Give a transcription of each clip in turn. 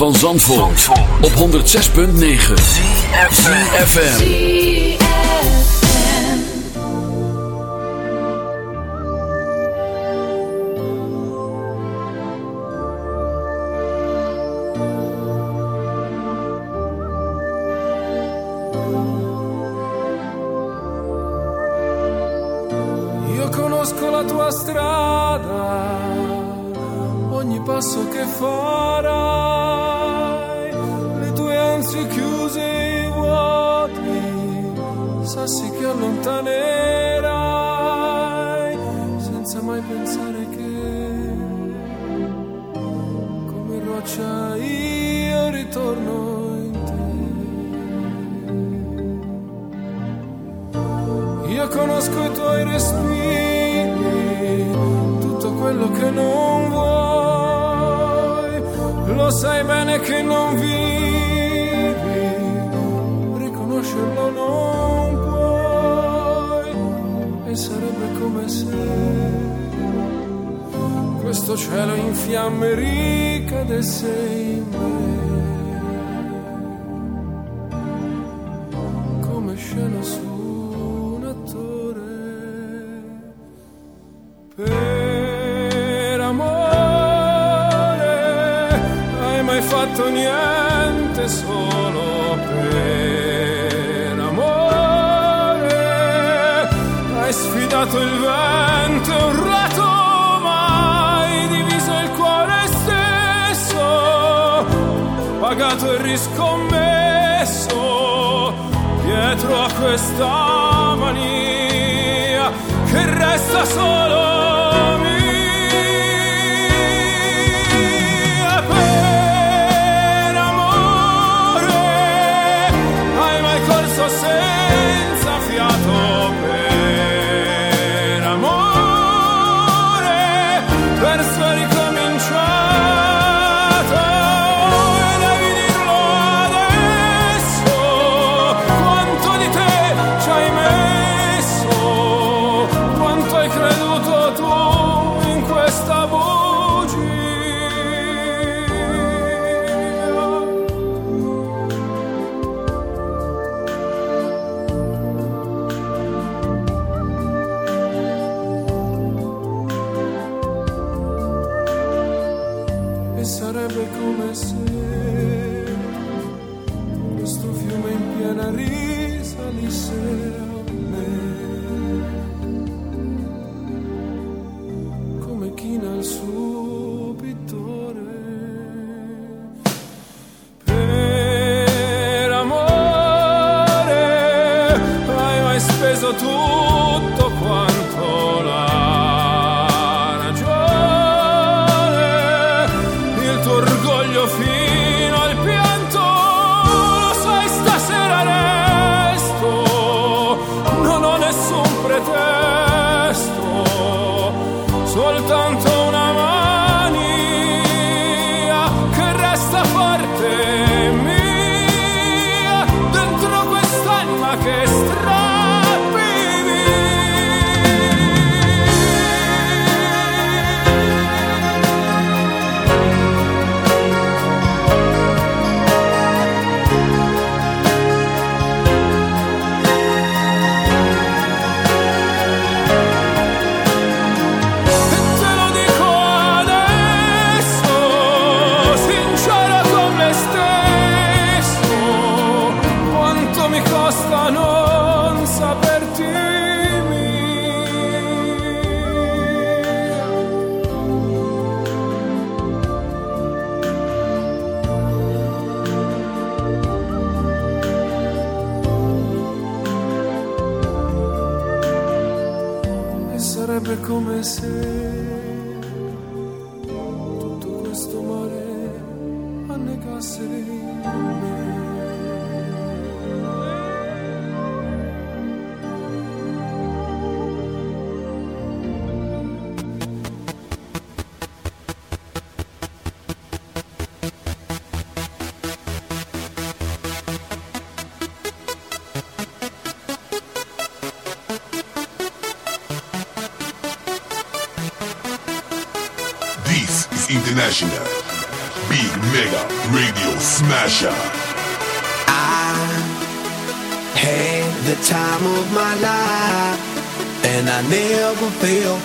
van Zandvoort, op 106.9 CFFM Io conosco la tua strada Ogni passo che fai say essa hora.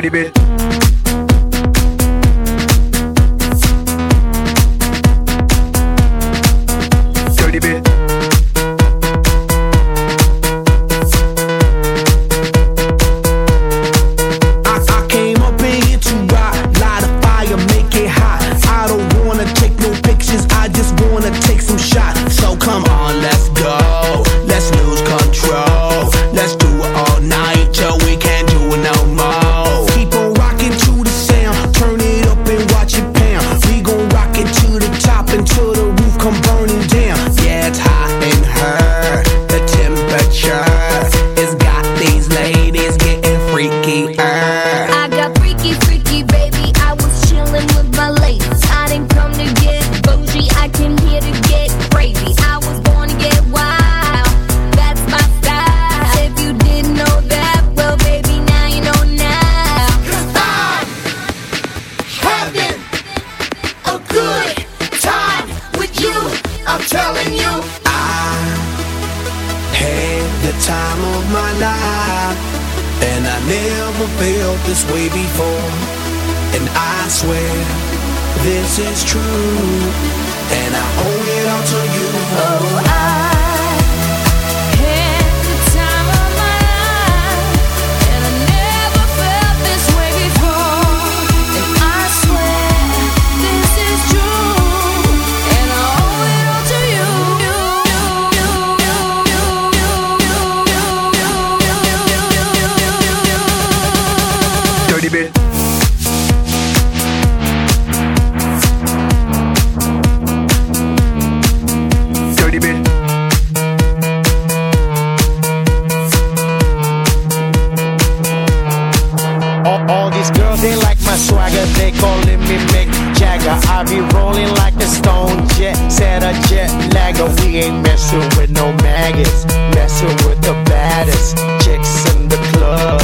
dirty bit. swagger, they callin' me Mick Jagger. I be rolling like a stone jet, set a jet lagger. We ain't messin' with no maggots, messin' with the baddest chicks in the club.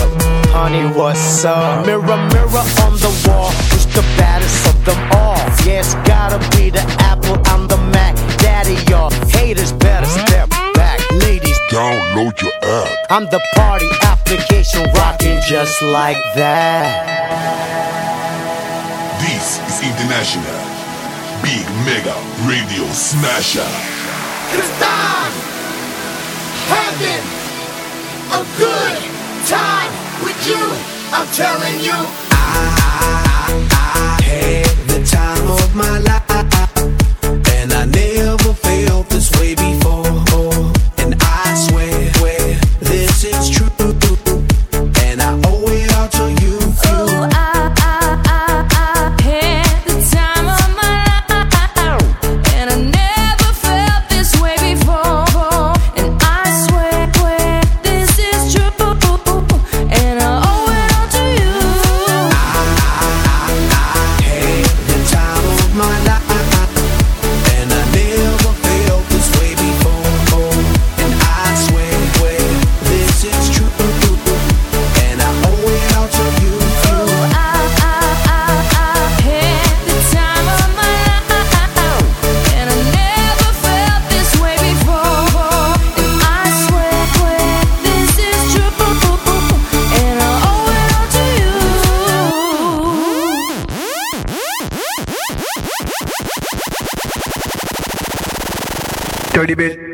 Honey, what's up? Mirror, mirror on the wall, who's the baddest of them all? Yeah, gotta be the Apple, I'm the Mac. Daddy, y'all haters better step back. Ladies, download your app. I'm the party application rocking just like that. This is International Big Mega Radio Smasher. It's time having a good time with you. I'm telling you, I, I, I had the time of my life. Pretty big.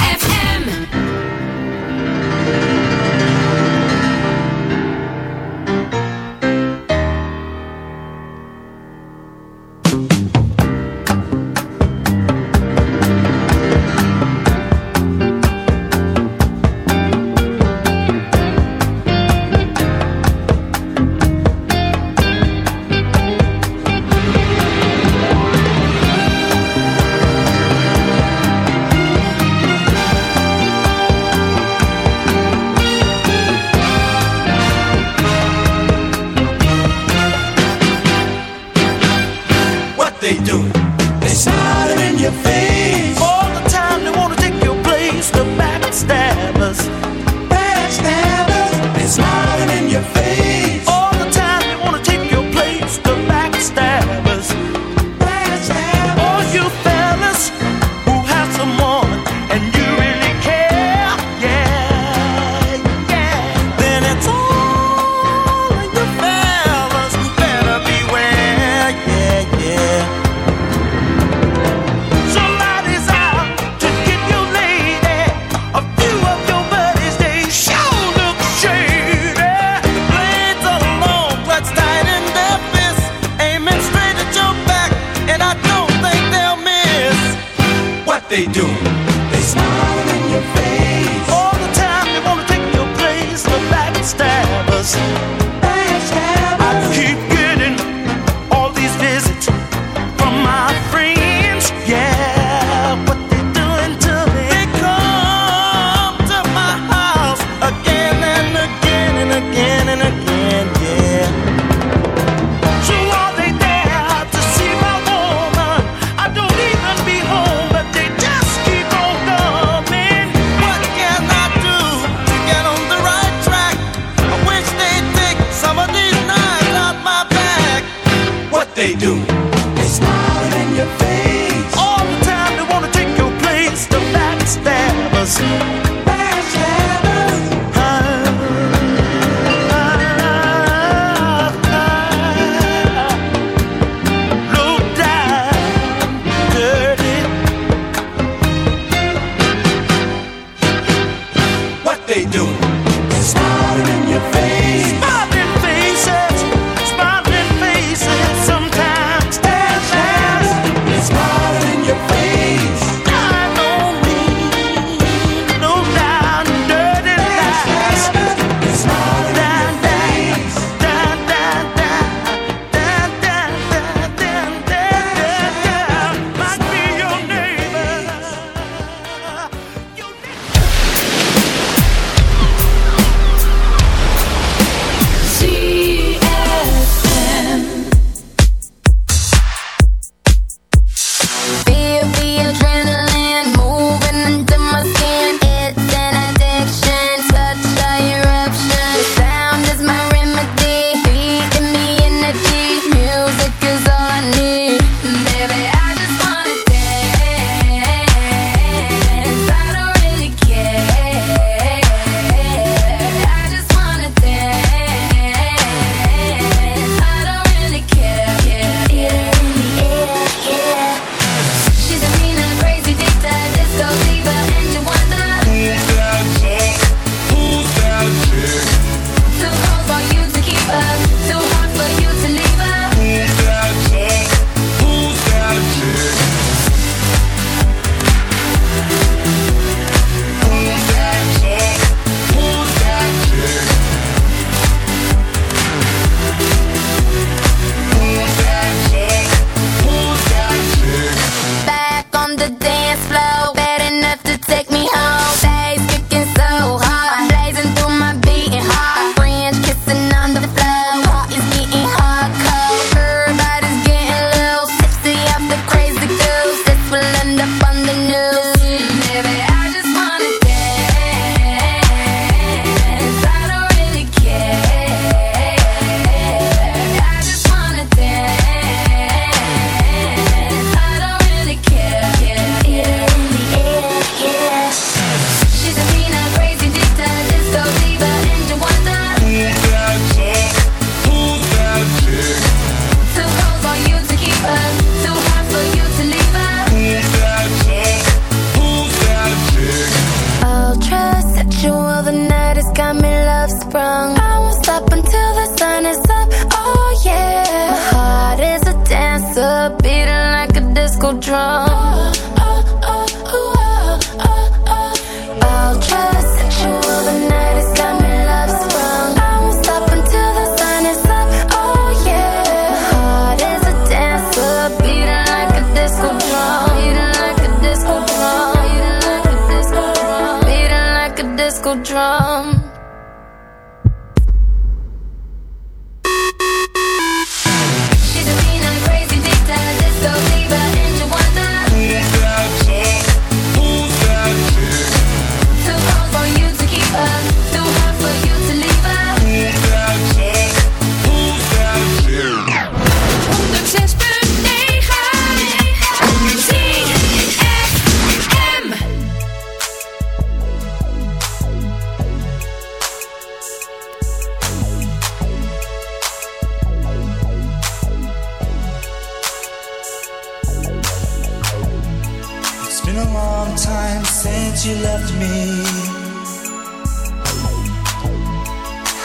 been a long time since you left me.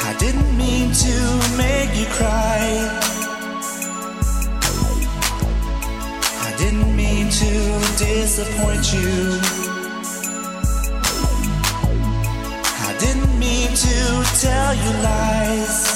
I didn't mean to make you cry. I didn't mean to disappoint you. I didn't mean to tell you lies.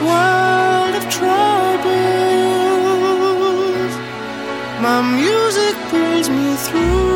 world of troubles, my music pulls me through.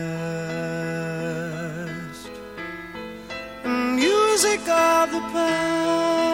of the voor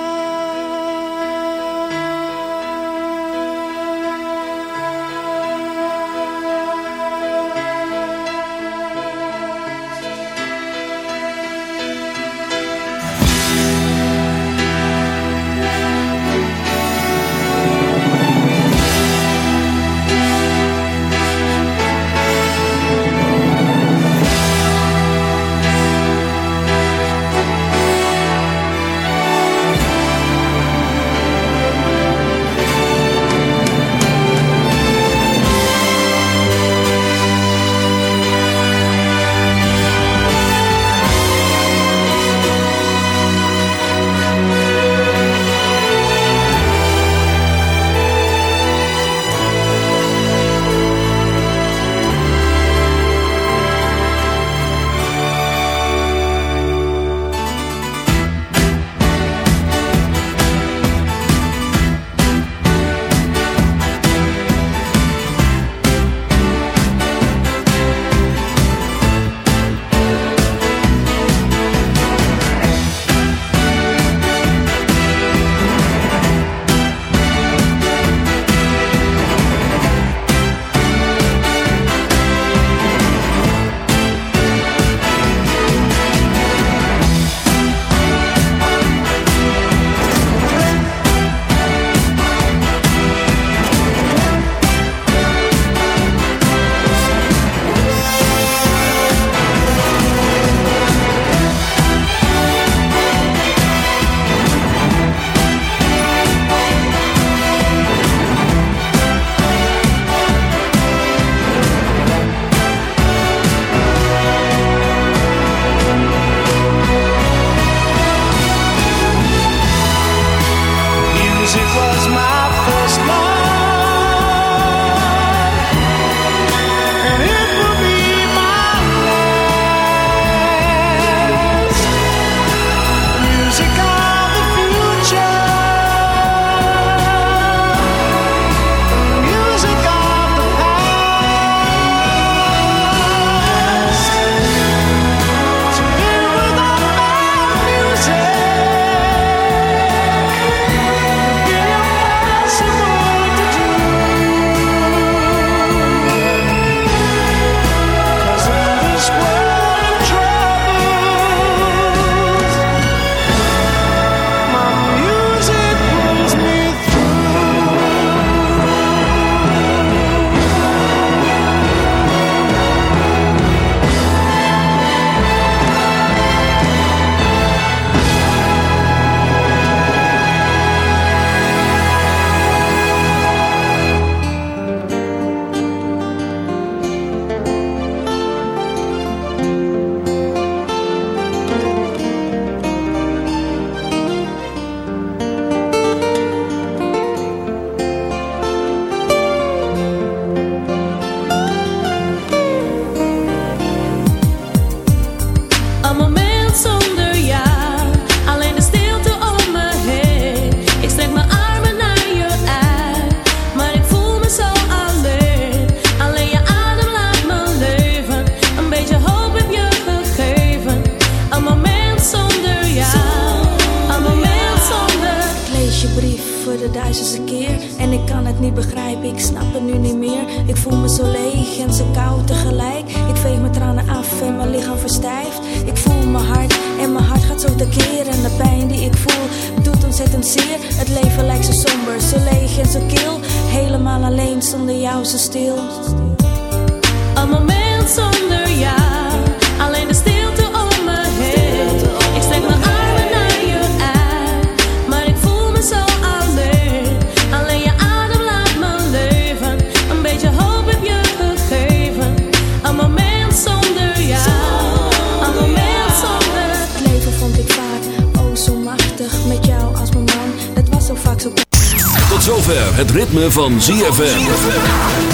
ZFM.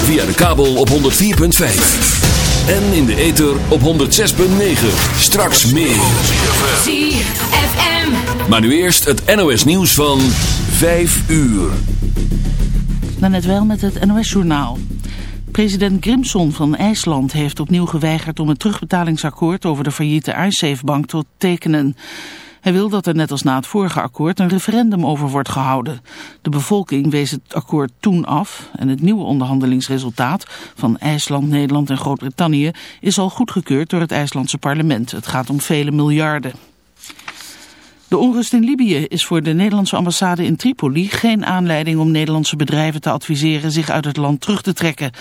Via de kabel op 104.5. En in de ether op 106.9. Straks meer. ZFM. Maar nu eerst het NOS nieuws van 5 uur. Daarnet wel met het NOS-journaal. President Grimson van IJsland heeft opnieuw geweigerd om het terugbetalingsakkoord over de failliete iSafe-bank te tekenen. Hij wil dat er net als na het vorige akkoord een referendum over wordt gehouden. De bevolking wees het akkoord toen af en het nieuwe onderhandelingsresultaat van IJsland, Nederland en Groot-Brittannië is al goedgekeurd door het IJslandse parlement. Het gaat om vele miljarden. De onrust in Libië is voor de Nederlandse ambassade in Tripoli geen aanleiding om Nederlandse bedrijven te adviseren zich uit het land terug te trekken.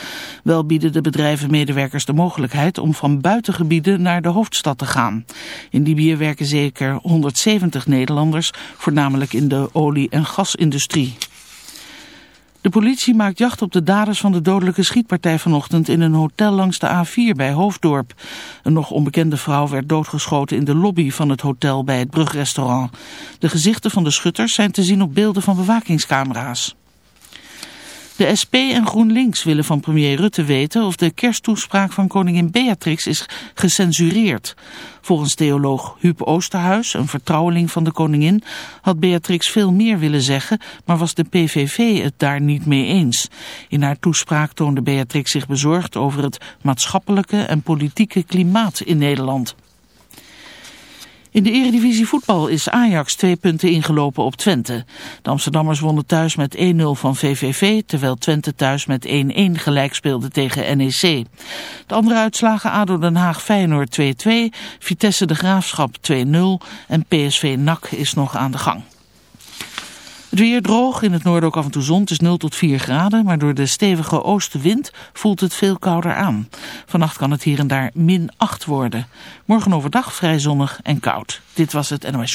Wel bieden de bedrijven medewerkers de mogelijkheid om van buitengebieden naar de hoofdstad te gaan. In Libië werken zeker 170 Nederlanders, voornamelijk in de olie- en gasindustrie. De politie maakt jacht op de daders van de dodelijke schietpartij vanochtend in een hotel langs de A4 bij Hoofddorp. Een nog onbekende vrouw werd doodgeschoten in de lobby van het hotel bij het Brugrestaurant. De gezichten van de schutters zijn te zien op beelden van bewakingscamera's. De SP en GroenLinks willen van premier Rutte weten of de kersttoespraak van koningin Beatrix is gecensureerd. Volgens theoloog Huub Oosterhuis, een vertrouweling van de koningin, had Beatrix veel meer willen zeggen, maar was de PVV het daar niet mee eens. In haar toespraak toonde Beatrix zich bezorgd over het maatschappelijke en politieke klimaat in Nederland. In de eredivisie voetbal is Ajax twee punten ingelopen op Twente. De Amsterdammers wonnen thuis met 1-0 van VVV, terwijl Twente thuis met 1-1 gelijk speelde tegen NEC. De andere uitslagen ADO Den Haag Feyenoord 2-2, Vitesse de Graafschap 2-0 en PSV NAC is nog aan de gang. Het weer droog, in het noorden ook af en toe zon. Het is 0 tot 4 graden, maar door de stevige oostenwind voelt het veel kouder aan. Vannacht kan het hier en daar min 8 worden. Morgen overdag vrij zonnig en koud. Dit was het NOS.